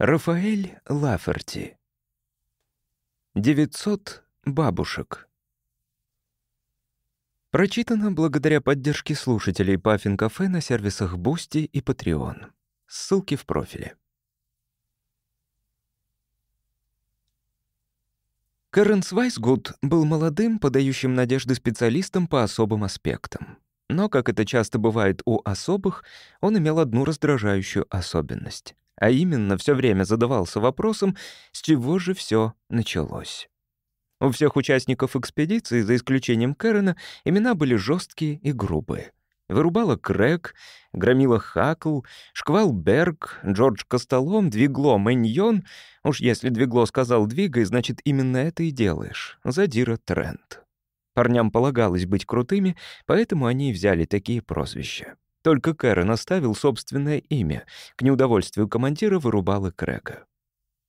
Рафаэль Лаферти. 900 бабушек. Прочитано благодаря поддержке слушателей Puffin Cafe на сервисах Boosty и Patreon. Ссылки в профиле. Кэрен Свайсгуд был молодым, подающим надежды специалистом по особым аспектам. Но, как это часто бывает у особых, он имел одну раздражающую особенность — а именно все время задавался вопросом, с чего же все началось. У всех участников экспедиции, за исключением Кэрона, имена были жесткие и грубые. Вырубала Крэг, громила Хакл, Шквал Берг, Джордж Костолом, Двигло Мэньон. Уж если Двигло сказал «двигай», значит, именно это и делаешь. Задира Трент. Парням полагалось быть крутыми, поэтому они взяли такие прозвища. Только Кэрон оставил собственное имя. К неудовольствию командира вырубала Крэга.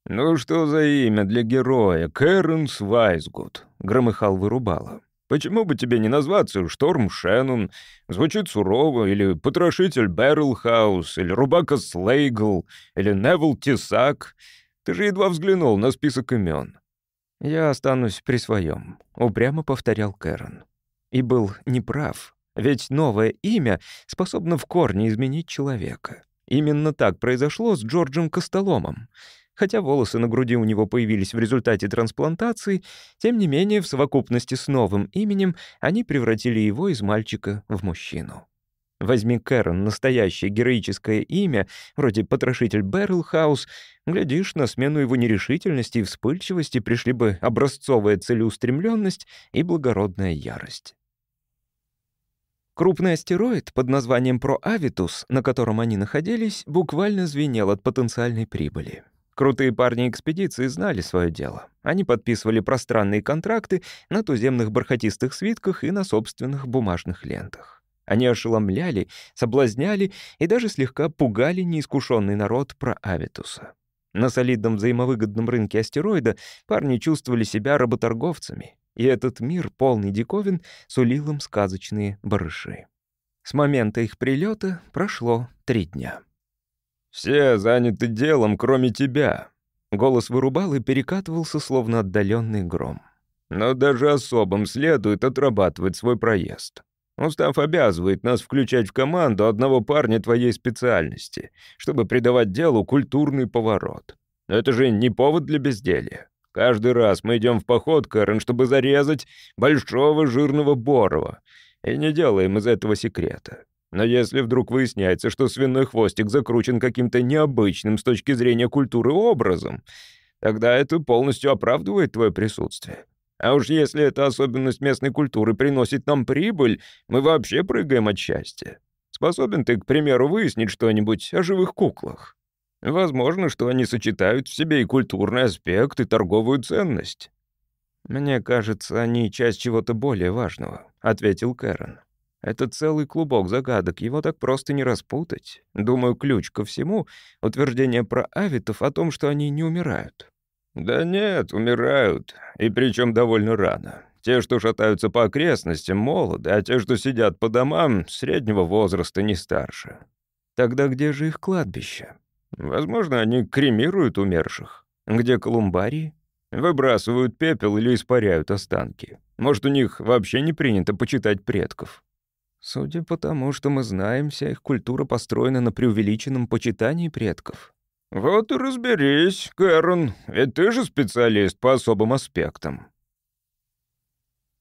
«Ну что за имя для героя? Кэрон Свайсгуд», — громыхал вырубала. «Почему бы тебе не назваться Шторм Шеннон? Звучит сурово, или Потрошитель Бэррелхаус, или Рубака Слейгл, или Невил Тесак. Ты же едва взглянул на список имен. «Я останусь при своем», — упрямо повторял Кэрон. И был неправ. Ведь новое имя способно в корне изменить человека. Именно так произошло с Джорджем Костоломом. Хотя волосы на груди у него появились в результате трансплантации, тем не менее в совокупности с новым именем они превратили его из мальчика в мужчину. Возьми Кэрон настоящее героическое имя, вроде потрошитель Бэррелхаус, глядишь, на смену его нерешительности и вспыльчивости пришли бы образцовая целеустремленность и благородная ярость. Крупный астероид под названием Проавитус, на котором они находились, буквально звенел от потенциальной прибыли. Крутые парни экспедиции знали свое дело. Они подписывали пространные контракты на туземных бархатистых свитках и на собственных бумажных лентах. Они ошеломляли, соблазняли и даже слегка пугали неискушенный народ про Авитуса. На солидном взаимовыгодном рынке астероида парни чувствовали себя работорговцами, и этот мир, полный диковин, сулил им сказочные барыши. С момента их прилета прошло три дня. «Все заняты делом, кроме тебя», — голос вырубал и перекатывался, словно отдаленный гром. «Но даже особым следует отрабатывать свой проезд. Устав обязывает нас включать в команду одного парня твоей специальности, чтобы придавать делу культурный поворот. Это же не повод для безделья. Каждый раз мы идем в поход, Кэрон, чтобы зарезать большого жирного Борова. И не делаем из этого секрета. Но если вдруг выясняется, что свиной хвостик закручен каким-то необычным с точки зрения культуры образом, тогда это полностью оправдывает твое присутствие. А уж если эта особенность местной культуры приносит нам прибыль, мы вообще прыгаем от счастья. Способен ты, к примеру, выяснить что-нибудь о живых куклах? Возможно, что они сочетают в себе и культурный аспект, и торговую ценность». «Мне кажется, они часть чего-то более важного», — ответил Кэрон. «Это целый клубок загадок, его так просто не распутать. Думаю, ключ ко всему — утверждение про авитов о том, что они не умирают». «Да нет, умирают, и причем довольно рано. Те, что шатаются по окрестностям, молоды, а те, что сидят по домам, среднего возраста не старше». «Тогда где же их кладбище?» Возможно, они кремируют умерших. Где колумбарии? Выбрасывают пепел или испаряют останки. Может, у них вообще не принято почитать предков. Судя по тому, что мы знаем, вся их культура построена на преувеличенном почитании предков. Вот и разберись, Кэрон, ведь ты же специалист по особым аспектам.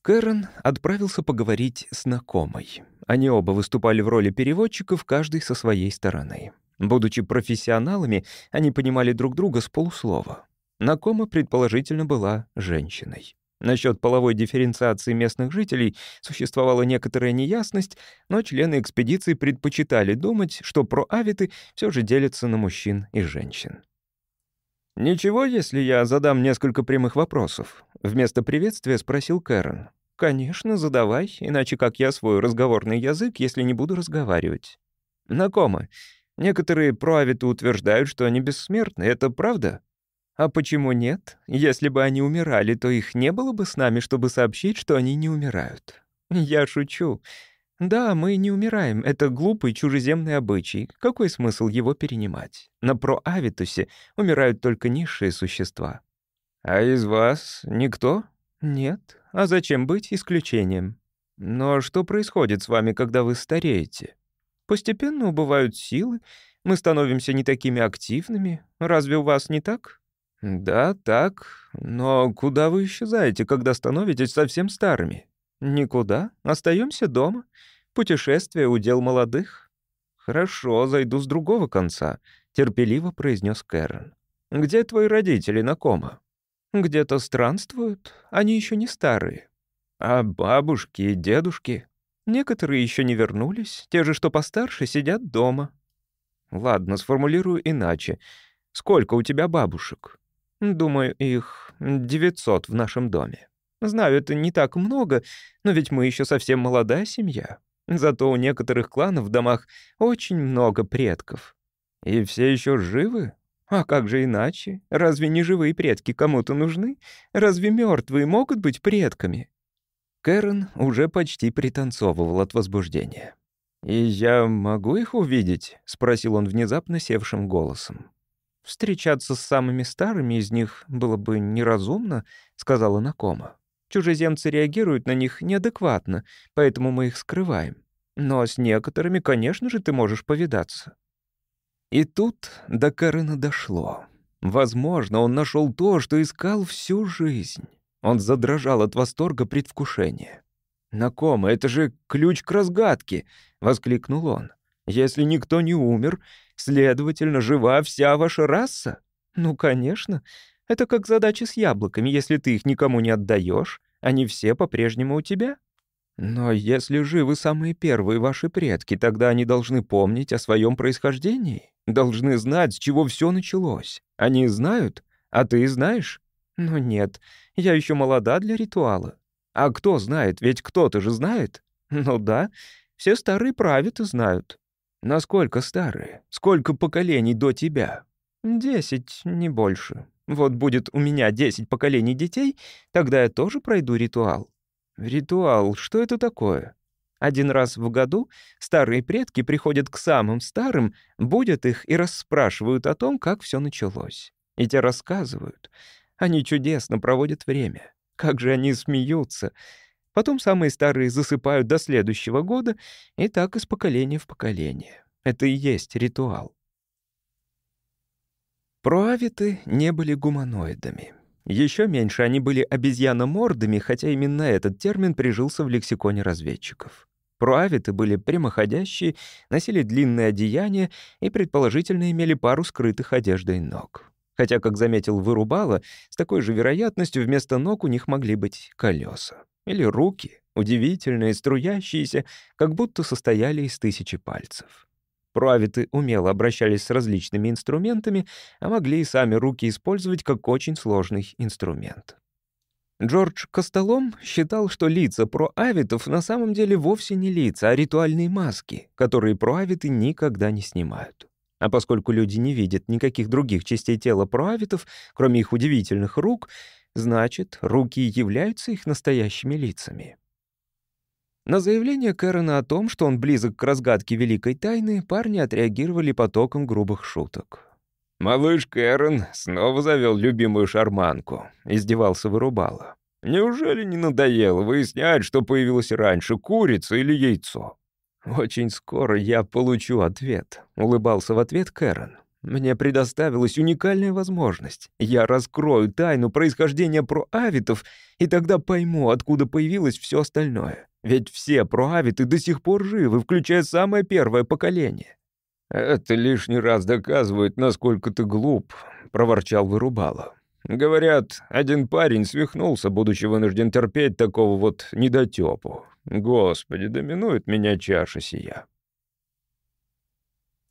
Кэрон отправился поговорить с знакомой. Они оба выступали в роли переводчиков, каждый со своей стороны. Будучи профессионалами, они понимали друг друга с полуслова. Накома, предположительно, была женщиной. Насчет половой дифференциации местных жителей существовала некоторая неясность, но члены экспедиции предпочитали думать, что проавиты все же делятся на мужчин и женщин. «Ничего, если я задам несколько прямых вопросов?» Вместо приветствия спросил Кэрон. «Конечно, задавай, иначе как я свой разговорный язык, если не буду разговаривать?» «Накома, Некоторые проавиты утверждают, что они бессмертны. Это правда? А почему нет? Если бы они умирали, то их не было бы с нами, чтобы сообщить, что они не умирают. Я шучу. Да, мы не умираем. Это глупый чужеземный обычай. Какой смысл его перенимать? На Проавитусе умирают только низшие существа. А из вас никто? Нет. А зачем быть исключением? Но что происходит с вами, когда вы стареете? Постепенно убывают силы, мы становимся не такими активными. Разве у вас не так? Да, так. Но куда вы исчезаете, когда становитесь совсем старыми? Никуда. Остаемся дома. Путешествие — удел молодых. Хорошо, зайду с другого конца, — терпеливо произнес Кэрон. Где твои родители на кома? Где-то странствуют. Они еще не старые. А бабушки и дедушки? Некоторые еще не вернулись. Те же, что постарше, сидят дома. Ладно, сформулирую иначе. Сколько у тебя бабушек? Думаю, их 900 в нашем доме. Знаю, это не так много, но ведь мы еще совсем молодая семья. Зато у некоторых кланов в домах очень много предков. И все еще живы? А как же иначе? Разве не живые предки кому-то нужны? Разве мертвые могут быть предками? Кэрон уже почти пританцовывал от возбуждения. «И я могу их увидеть?» — спросил он внезапно севшим голосом. «Встречаться с самыми старыми из них было бы неразумно», — сказала Накома. «Чужеземцы реагируют на них неадекватно, поэтому мы их скрываем. Но с некоторыми, конечно же, ты можешь повидаться». И тут до Карена дошло. Возможно, он нашел то, что искал всю жизнь. Он задрожал от восторга предвкушения. «Накома, это же ключ к разгадке!» — воскликнул он. «Если никто не умер, следовательно, жива вся ваша раса?» «Ну, конечно. Это как задачи с яблоками. Если ты их никому не отдаешь, они все по-прежнему у тебя». «Но если живы самые первые ваши предки, тогда они должны помнить о своем происхождении, должны знать, с чего все началось. Они знают, а ты знаешь?» «Ну нет, я еще молода для ритуала. А кто знает? Ведь кто-то же знает. Ну да, все старые правят и знают. Насколько старые? Сколько поколений до тебя? Десять, не больше. Вот будет у меня десять поколений детей, тогда я тоже пройду ритуал. Ритуал, что это такое? Один раз в году старые предки приходят к самым старым, будут их и расспрашивают о том, как все началось. И те рассказывают. Они чудесно проводят время. Как же они смеются. Потом самые старые засыпают до следующего года, и так из поколения в поколение. Это и есть ритуал. Проавиты не были гуманоидами. Еще меньше они были обезьяномордами, хотя именно этот термин прижился в лексиконе разведчиков. Проавиты были прямоходящие, носили длинные одеяния и, предположительно, имели пару скрытых одеждой ног. Хотя, как заметил Вырубала, с такой же вероятностью вместо ног у них могли быть колеса. Или руки, удивительные, струящиеся, как будто состояли из тысячи пальцев. Правиты умело обращались с различными инструментами, а могли и сами руки использовать как очень сложный инструмент. Джордж Костолом считал, что лица проавитов на самом деле вовсе не лица, а ритуальные маски, которые проавиты никогда не снимают. А поскольку люди не видят никаких других частей тела проавитов, кроме их удивительных рук, значит, руки являются их настоящими лицами. На заявление Кэрона о том, что он близок к разгадке великой тайны, парни отреагировали потоком грубых шуток. «Малыш Кэрон снова завел любимую шарманку», — издевался Вырубала. «Неужели не надоело выяснять, что появилось раньше, курица или яйцо?» «Очень скоро я получу ответ», — улыбался в ответ Кэрон. «Мне предоставилась уникальная возможность. Я раскрою тайну происхождения проавитов, и тогда пойму, откуда появилось все остальное. Ведь все проавиты до сих пор живы, включая самое первое поколение». «Это лишний раз доказывает, насколько ты глуп», — проворчал Вырубало. «Говорят, один парень свихнулся, будучи вынужден терпеть такого вот недотепу. Господи, доминует меня чаша сия.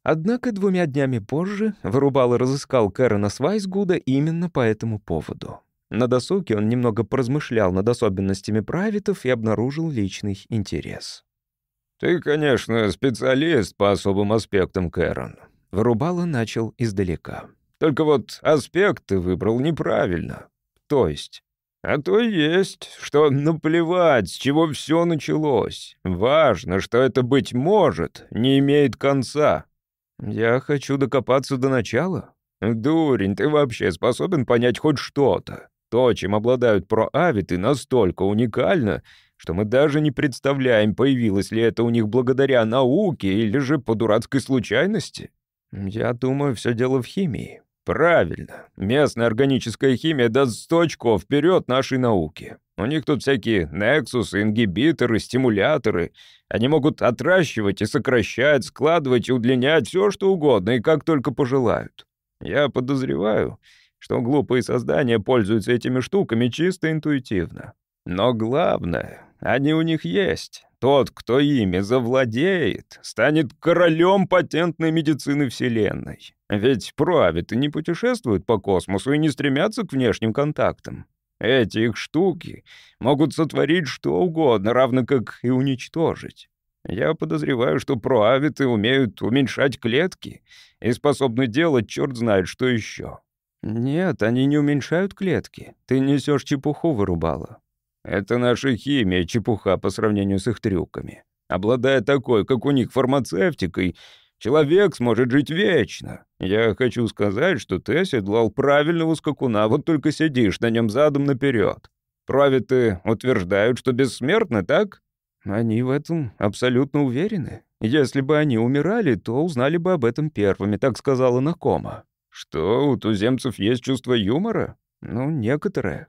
Однако двумя днями позже Вырубало разыскал Кэрона Свайсгуда именно по этому поводу. На досуге он немного поразмышлял над особенностями правитов и обнаружил личный интерес. «Ты, конечно, специалист по особым аспектам, Кэрон». Вырубало начал издалека. «Только вот аспект ты выбрал неправильно. То есть А то есть, что наплевать, с чего все началось. Важно, что это, быть может, не имеет конца. Я хочу докопаться до начала. Дурень, ты вообще способен понять хоть что-то? То, чем обладают проавиты, настолько уникально, что мы даже не представляем, появилось ли это у них благодаря науке или же по дурацкой случайности. Я думаю, все дело в химии. Правильно. Местная органическая химия даст сто очков вперед нашей науки. У них тут всякие нексусы, ингибиторы, стимуляторы. Они могут отращивать и сокращать, складывать и удлинять все, что угодно, и как только пожелают. Я подозреваю, что глупые создания пользуются этими штуками чисто интуитивно. Но главное, они у них есть. Тот, кто ими завладеет, станет королем патентной медицины Вселенной. Ведь правит и не путешествуют по космосу и не стремятся к внешним контактам. Эти их штуки могут сотворить что угодно, равно как и уничтожить. Я подозреваю, что проавиты умеют уменьшать клетки и способны делать черт знает что еще. Нет, они не уменьшают клетки. Ты несешь чепуху, вырубала. Это наша химия, чепуха по сравнению с их трюками. Обладая такой, как у них, фармацевтикой, человек сможет жить вечно. Я хочу сказать, что ты оседлал правильного скакуна, вот только сидишь на нем задом наперед. Правиты утверждают, что бессмертны, так? Они в этом абсолютно уверены. Если бы они умирали, то узнали бы об этом первыми, так сказала Накома. Что, у туземцев есть чувство юмора? Ну, некоторое.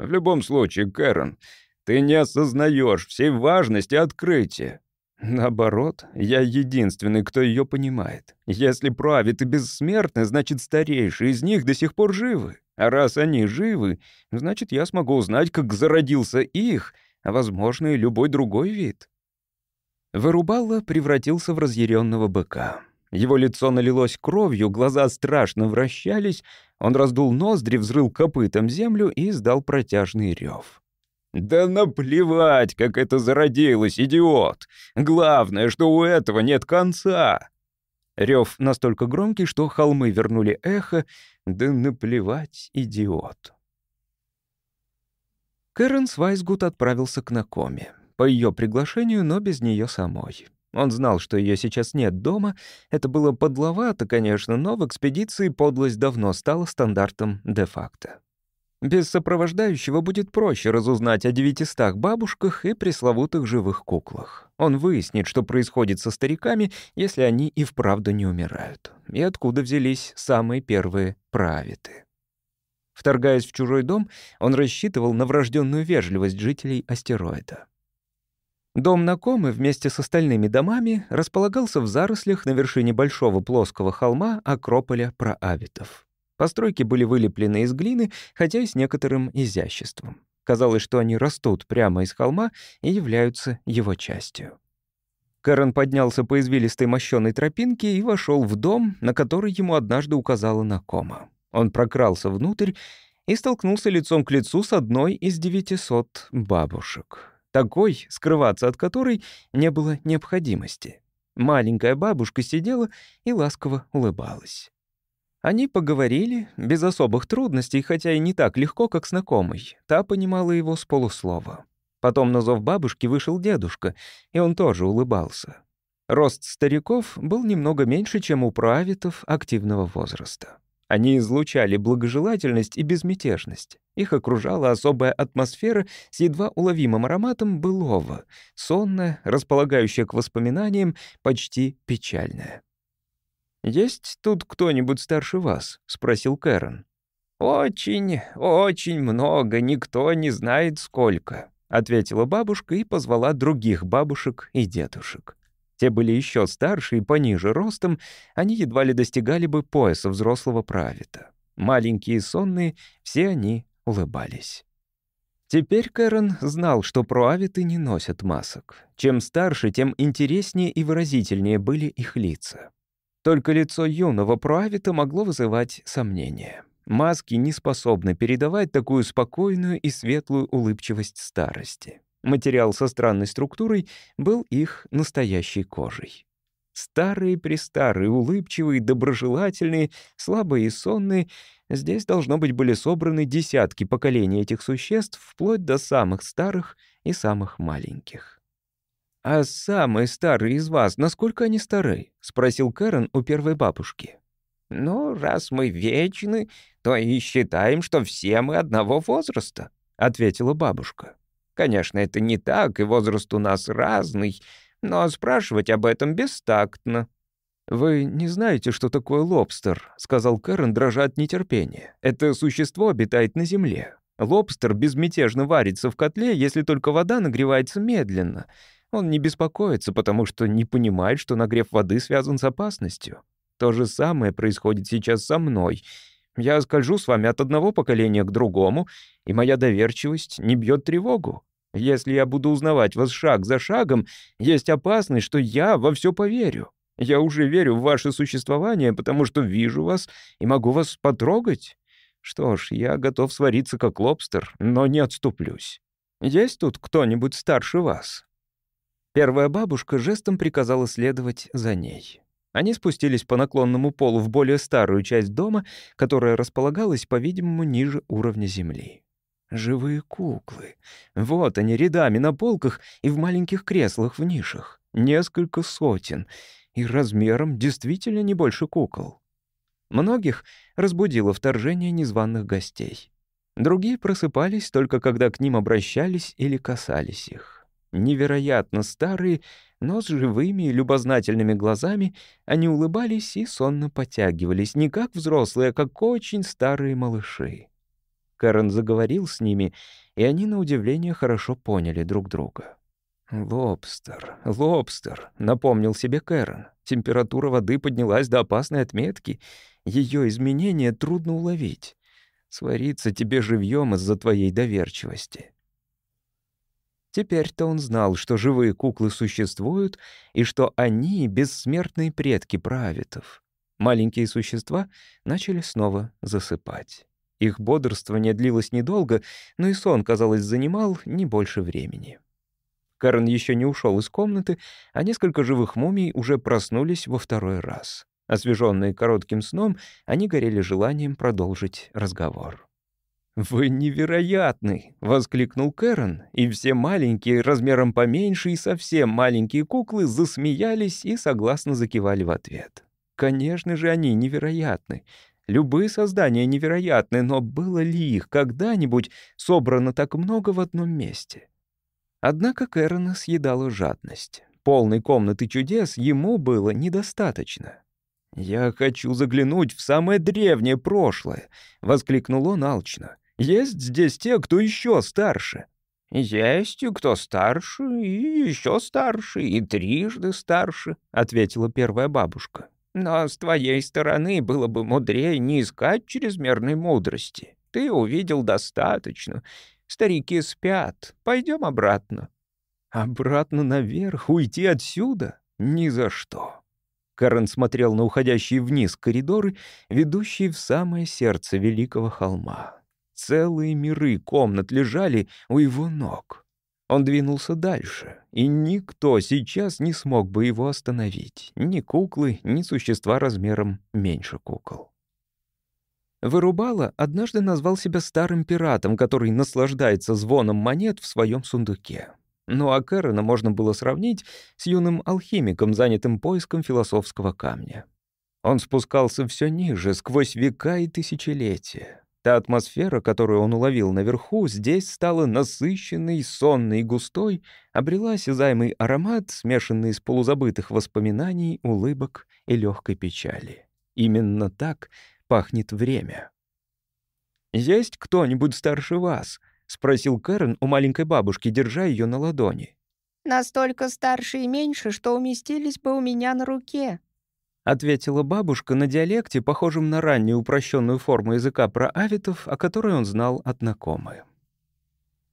В любом случае, Кэрон, ты не осознаешь всей важности открытия. Наоборот, я единственный, кто ее понимает. Если правит и бессмертны, значит, старейшие из них до сих пор живы. А раз они живы, значит, я смогу узнать, как зародился их, а, возможно, и любой другой вид. Вырубало превратился в разъяренного быка. Его лицо налилось кровью, глаза страшно вращались, он раздул ноздри, взрыл копытом землю и издал протяжный рев. «Да наплевать, как это зародилось, идиот! Главное, что у этого нет конца!» Рев настолько громкий, что холмы вернули эхо. «Да наплевать, идиот!» Кэрен Свайсгуд отправился к Накоме. По ее приглашению, но без нее самой. Он знал, что ее сейчас нет дома. Это было подловато, конечно, но в экспедиции подлость давно стала стандартом де-факто. Без сопровождающего будет проще разузнать о девятистах бабушках и пресловутых живых куклах. Он выяснит, что происходит со стариками, если они и вправду не умирают. И откуда взялись самые первые правиты. Вторгаясь в чужой дом, он рассчитывал на врожденную вежливость жителей астероида. Дом Накомы вместе с остальными домами располагался в зарослях на вершине большого плоского холма Акрополя Проавитов. Постройки были вылеплены из глины, хотя и с некоторым изяществом. Казалось, что они растут прямо из холма и являются его частью. Кэрон поднялся по извилистой мощёной тропинке и вошел в дом, на который ему однажды указала Накома. Он прокрался внутрь и столкнулся лицом к лицу с одной из девятисот бабушек такой, скрываться от которой не было необходимости. Маленькая бабушка сидела и ласково улыбалась. Они поговорили без особых трудностей, хотя и не так легко, как знакомый. Та понимала его с полуслова. Потом на зов бабушки вышел дедушка, и он тоже улыбался. Рост стариков был немного меньше, чем у правитов активного возраста. Они излучали благожелательность и безмятежность. Их окружала особая атмосфера с едва уловимым ароматом былого, сонная, располагающая к воспоминаниям, почти печальная. «Есть тут кто-нибудь старше вас?» — спросил Кэрон. «Очень, очень много, никто не знает сколько», — ответила бабушка и позвала других бабушек и дедушек. Те были еще старше и пониже ростом, они едва ли достигали бы пояса взрослого правита. Маленькие и сонные, все они улыбались. Теперь Кэрон знал, что проавиты не носят масок. Чем старше, тем интереснее и выразительнее были их лица. Только лицо юного проавита могло вызывать сомнения. Маски не способны передавать такую спокойную и светлую улыбчивость старости. Материал со странной структурой был их настоящей кожей. Старые-престарые, улыбчивые, доброжелательные, слабые и сонные, здесь, должно быть, были собраны десятки поколений этих существ, вплоть до самых старых и самых маленьких. «А самые старые из вас, насколько они стары?» — спросил Кэрон у первой бабушки. «Ну, раз мы вечны, то и считаем, что все мы одного возраста», — ответила бабушка. «Конечно, это не так, и возраст у нас разный, но спрашивать об этом бестактно». «Вы не знаете, что такое лобстер», — сказал Кэрон, дрожа от нетерпения. «Это существо обитает на земле. Лобстер безмятежно варится в котле, если только вода нагревается медленно. Он не беспокоится, потому что не понимает, что нагрев воды связан с опасностью. То же самое происходит сейчас со мной. Я скольжу с вами от одного поколения к другому, и моя доверчивость не бьет тревогу. Если я буду узнавать вас шаг за шагом, есть опасность, что я во все поверю. Я уже верю в ваше существование, потому что вижу вас и могу вас потрогать. Что ж, я готов свариться как лобстер, но не отступлюсь. Есть тут кто-нибудь старше вас?» Первая бабушка жестом приказала следовать за ней. Они спустились по наклонному полу в более старую часть дома, которая располагалась, по-видимому, ниже уровня земли. Живые куклы. Вот они рядами на полках и в маленьких креслах в нишах. Несколько сотен. И размером действительно не больше кукол. Многих разбудило вторжение незваных гостей. Другие просыпались только когда к ним обращались или касались их. Невероятно старые, но с живыми и любознательными глазами они улыбались и сонно потягивались, не как взрослые, а как очень старые малыши. Кэрон заговорил с ними, и они, на удивление, хорошо поняли друг друга. «Лобстер, лобстер», — напомнил себе Кэрон. Температура воды поднялась до опасной отметки. Ее изменения трудно уловить. Свариться тебе живьем из-за твоей доверчивости. Теперь-то он знал, что живые куклы существуют и что они — бессмертные предки правитов. Маленькие существа начали снова засыпать. Их бодрствование длилось недолго, но и сон, казалось, занимал не больше времени. Карен еще не ушел из комнаты, а несколько живых мумий уже проснулись во второй раз. Освеженные коротким сном, они горели желанием продолжить разговор. «Вы невероятны!» — воскликнул Кэрон, и все маленькие, размером поменьше и совсем маленькие куклы засмеялись и согласно закивали в ответ. Конечно же, они невероятны. Любые создания невероятны, но было ли их когда-нибудь собрано так много в одном месте? Однако Кэрона съедала жадность. Полной комнаты чудес ему было недостаточно. «Я хочу заглянуть в самое древнее прошлое», — воскликнул он алчно. «Есть здесь те, кто еще старше». «Есть кто старше, и еще старше, и трижды старше», — ответила первая бабушка. Но с твоей стороны было бы мудрее не искать чрезмерной мудрости. Ты увидел достаточно. Старики спят. Пойдем обратно». «Обратно наверх? Уйти отсюда? Ни за что». Карен смотрел на уходящие вниз коридоры, ведущие в самое сердце великого холма. Целые миры комнат лежали у его ног. Он двинулся дальше, и никто сейчас не смог бы его остановить. Ни куклы, ни существа размером меньше кукол. Вырубало однажды назвал себя старым пиратом, который наслаждается звоном монет в своем сундуке. Ну а Кэрона можно было сравнить с юным алхимиком, занятым поиском философского камня. Он спускался все ниже, сквозь века и тысячелетия. Та атмосфера, которую он уловил наверху, здесь стала насыщенной, сонной и густой, обрела осязаемый аромат, смешанный из полузабытых воспоминаний, улыбок и легкой печали. Именно так пахнет время. «Есть кто-нибудь старше вас?» — спросил Кэрон у маленькой бабушки, держа ее на ладони. «Настолько старше и меньше, что уместились бы у меня на руке», — ответила бабушка на диалекте, похожем на раннюю упрощенную форму языка про авитов, о которой он знал от Накомы.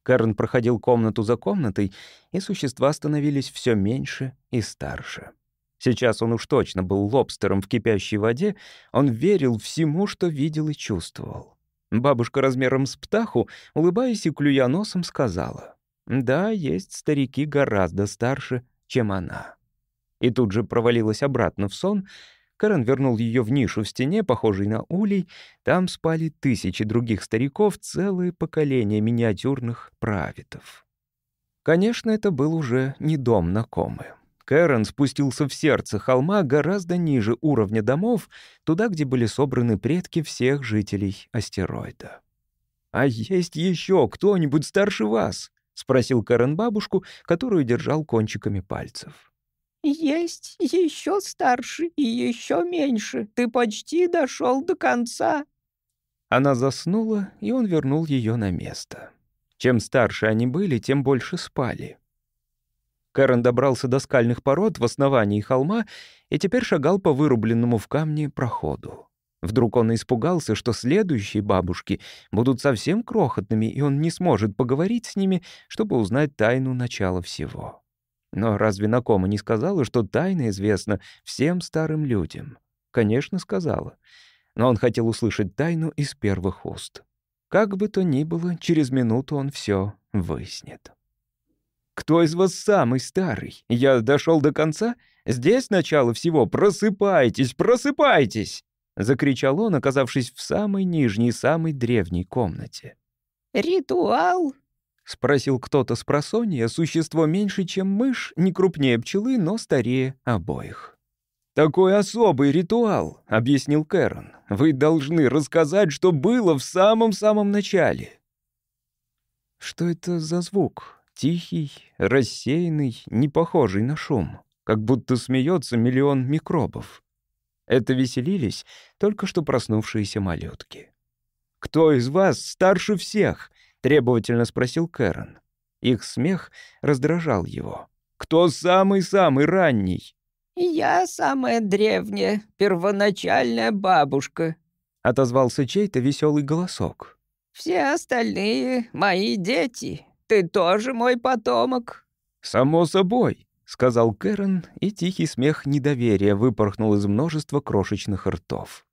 Кэрн проходил комнату за комнатой, и существа становились все меньше и старше. Сейчас он уж точно был лобстером в кипящей воде, он верил всему, что видел и чувствовал. Бабушка размером с птаху, улыбаясь и клюя носом, сказала, «Да, есть старики гораздо старше, чем она». И тут же провалилась обратно в сон, Кэрон вернул ее в нишу в стене, похожей на улей. Там спали тысячи других стариков, целые поколения миниатюрных правитов. Конечно, это был уже не дом на Комы. Кэрон спустился в сердце холма гораздо ниже уровня домов, туда, где были собраны предки всех жителей астероида. «А есть еще кто-нибудь старше вас?» — спросил Кэрон бабушку, которую держал кончиками пальцев. «Есть еще старше и еще меньше. Ты почти дошел до конца». Она заснула, и он вернул ее на место. Чем старше они были, тем больше спали. Кэрон добрался до скальных пород в основании холма и теперь шагал по вырубленному в камне проходу. Вдруг он испугался, что следующие бабушки будут совсем крохотными, и он не сможет поговорить с ними, чтобы узнать тайну начала всего. Но разве Накома не сказала, что тайна известна всем старым людям? Конечно, сказала. Но он хотел услышать тайну из первых уст. Как бы то ни было, через минуту он все выяснит. «Кто из вас самый старый? Я дошел до конца? Здесь начало всего. Просыпайтесь, просыпайтесь!» Закричал он, оказавшись в самой нижней, самой древней комнате. «Ритуал?» — спросил кто-то с просонья, существо меньше, чем мышь, не крупнее пчелы, но старее обоих. «Такой особый ритуал», — объяснил Кэрон. «Вы должны рассказать, что было в самом-самом начале». Что это за звук? Тихий, рассеянный, не похожий на шум. Как будто смеется миллион микробов. Это веселились только что проснувшиеся малютки. «Кто из вас старше всех?» — требовательно спросил Кэрон. Их смех раздражал его. «Кто самый-самый ранний?» «Я самая древняя, первоначальная бабушка», — отозвался чей-то веселый голосок. «Все остальные — мои дети. Ты тоже мой потомок». «Само собой», — сказал Кэрон, и тихий смех недоверия выпорхнул из множества крошечных ртов.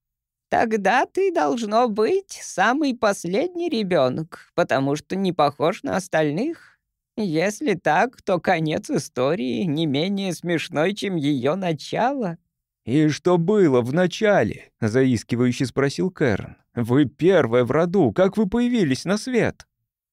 Тогда ты должно быть самый последний ребенок, потому что не похож на остальных. Если так, то конец истории не менее смешной, чем ее начало. «И что было в начале?» — заискивающе спросил Кэрон. «Вы первая в роду. Как вы появились на свет?»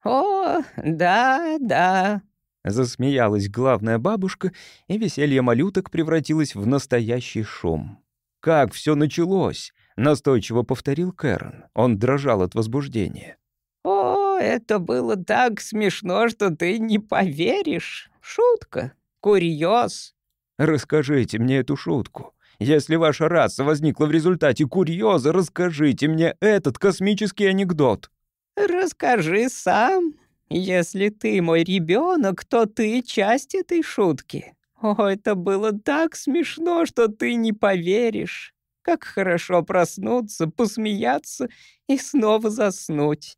«О, да, да», — засмеялась главная бабушка, и веселье малюток превратилось в настоящий шум. «Как все началось? Настойчиво повторил Кэрон. Он дрожал от возбуждения. «О, это было так смешно, что ты не поверишь. Шутка. Курьез». «Расскажите мне эту шутку. Если ваша раса возникла в результате курьеза, расскажите мне этот космический анекдот». «Расскажи сам. Если ты мой ребенок, то ты часть этой шутки. О, это было так смешно, что ты не поверишь. Как хорошо проснуться, посмеяться и снова заснуть.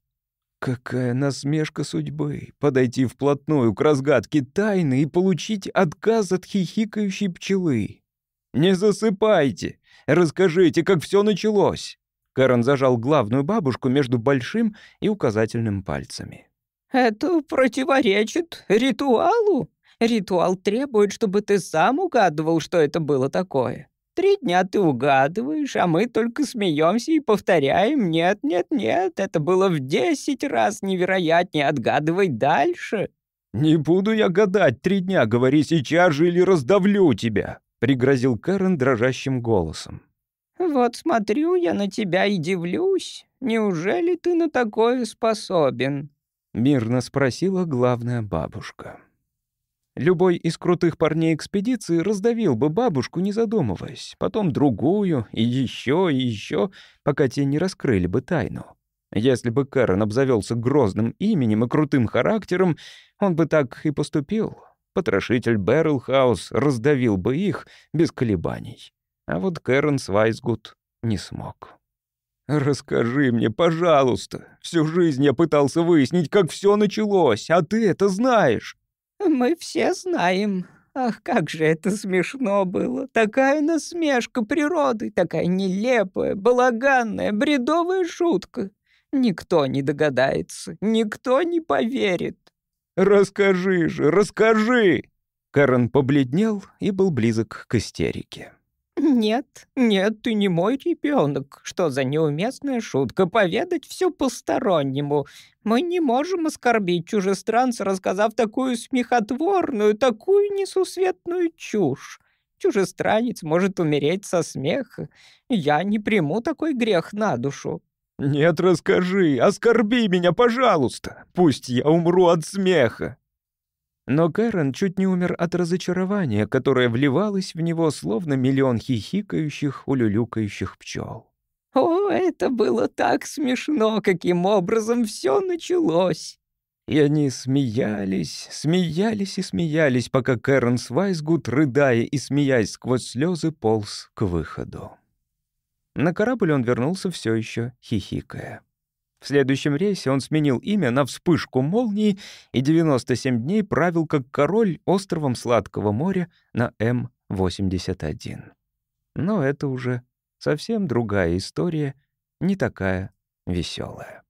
Какая насмешка судьбы — подойти вплотную к разгадке тайны и получить отказ от хихикающей пчелы. «Не засыпайте! Расскажите, как все началось!» Карен зажал главную бабушку между большим и указательным пальцами. «Это противоречит ритуалу. Ритуал требует, чтобы ты сам угадывал, что это было такое. Три дня ты угадываешь, а мы только смеемся и повторяем «нет, нет, нет, это было в десять раз невероятнее, отгадывай дальше». «Не буду я гадать три дня, говори сейчас же или раздавлю тебя», — пригрозил Кэрон дрожащим голосом. «Вот смотрю я на тебя и дивлюсь. Неужели ты на такое способен?» — мирно спросила главная бабушка. Любой из крутых парней экспедиции раздавил бы бабушку, не задумываясь, потом другую, и еще, и еще, пока те не раскрыли бы тайну. Если бы Кэрон обзавелся грозным именем и крутым характером, он бы так и поступил. Потрошитель Бэррелхаус раздавил бы их без колебаний. А вот Кэрон Свайсгуд не смог. «Расскажи мне, пожалуйста. Всю жизнь я пытался выяснить, как все началось, а ты это знаешь». Мы все знаем. Ах, как же это смешно было. Такая насмешка природы, такая нелепая, балаганная, бредовая шутка. Никто не догадается, никто не поверит. «Расскажи же, расскажи!» Кэрон побледнел и был близок к истерике. «Нет, нет, ты не мой ребенок. Что за неуместная шутка? Поведать все постороннему. Мы не можем оскорбить чужестранца, рассказав такую смехотворную, такую несусветную чушь. Чужестранец может умереть со смеха. Я не приму такой грех на душу». «Нет, расскажи, оскорби меня, пожалуйста. Пусть я умру от смеха». Но Кэрон чуть не умер от разочарования, которое вливалось в него словно миллион хихикающих, улюлюкающих пчел. «О, это было так смешно, каким образом все началось!» И они смеялись, смеялись и смеялись, пока Кэрон Свайсгуд, рыдая и смеясь сквозь слезы, полз к выходу. На корабль он вернулся все еще хихикая. В следующем рейсе он сменил имя на вспышку молнии и 97 дней правил как король островом Сладкого моря на М-81. Но это уже совсем другая история, не такая веселая.